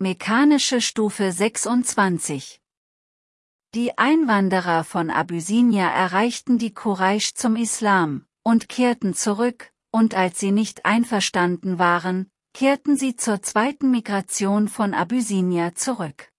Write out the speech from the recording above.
Mechanische Stufe 26 Die Einwanderer von Abyssinia erreichten die Quraysh zum Islam und kehrten zurück, und als sie nicht einverstanden waren, kehrten sie zur zweiten Migration von Abyssinia zurück.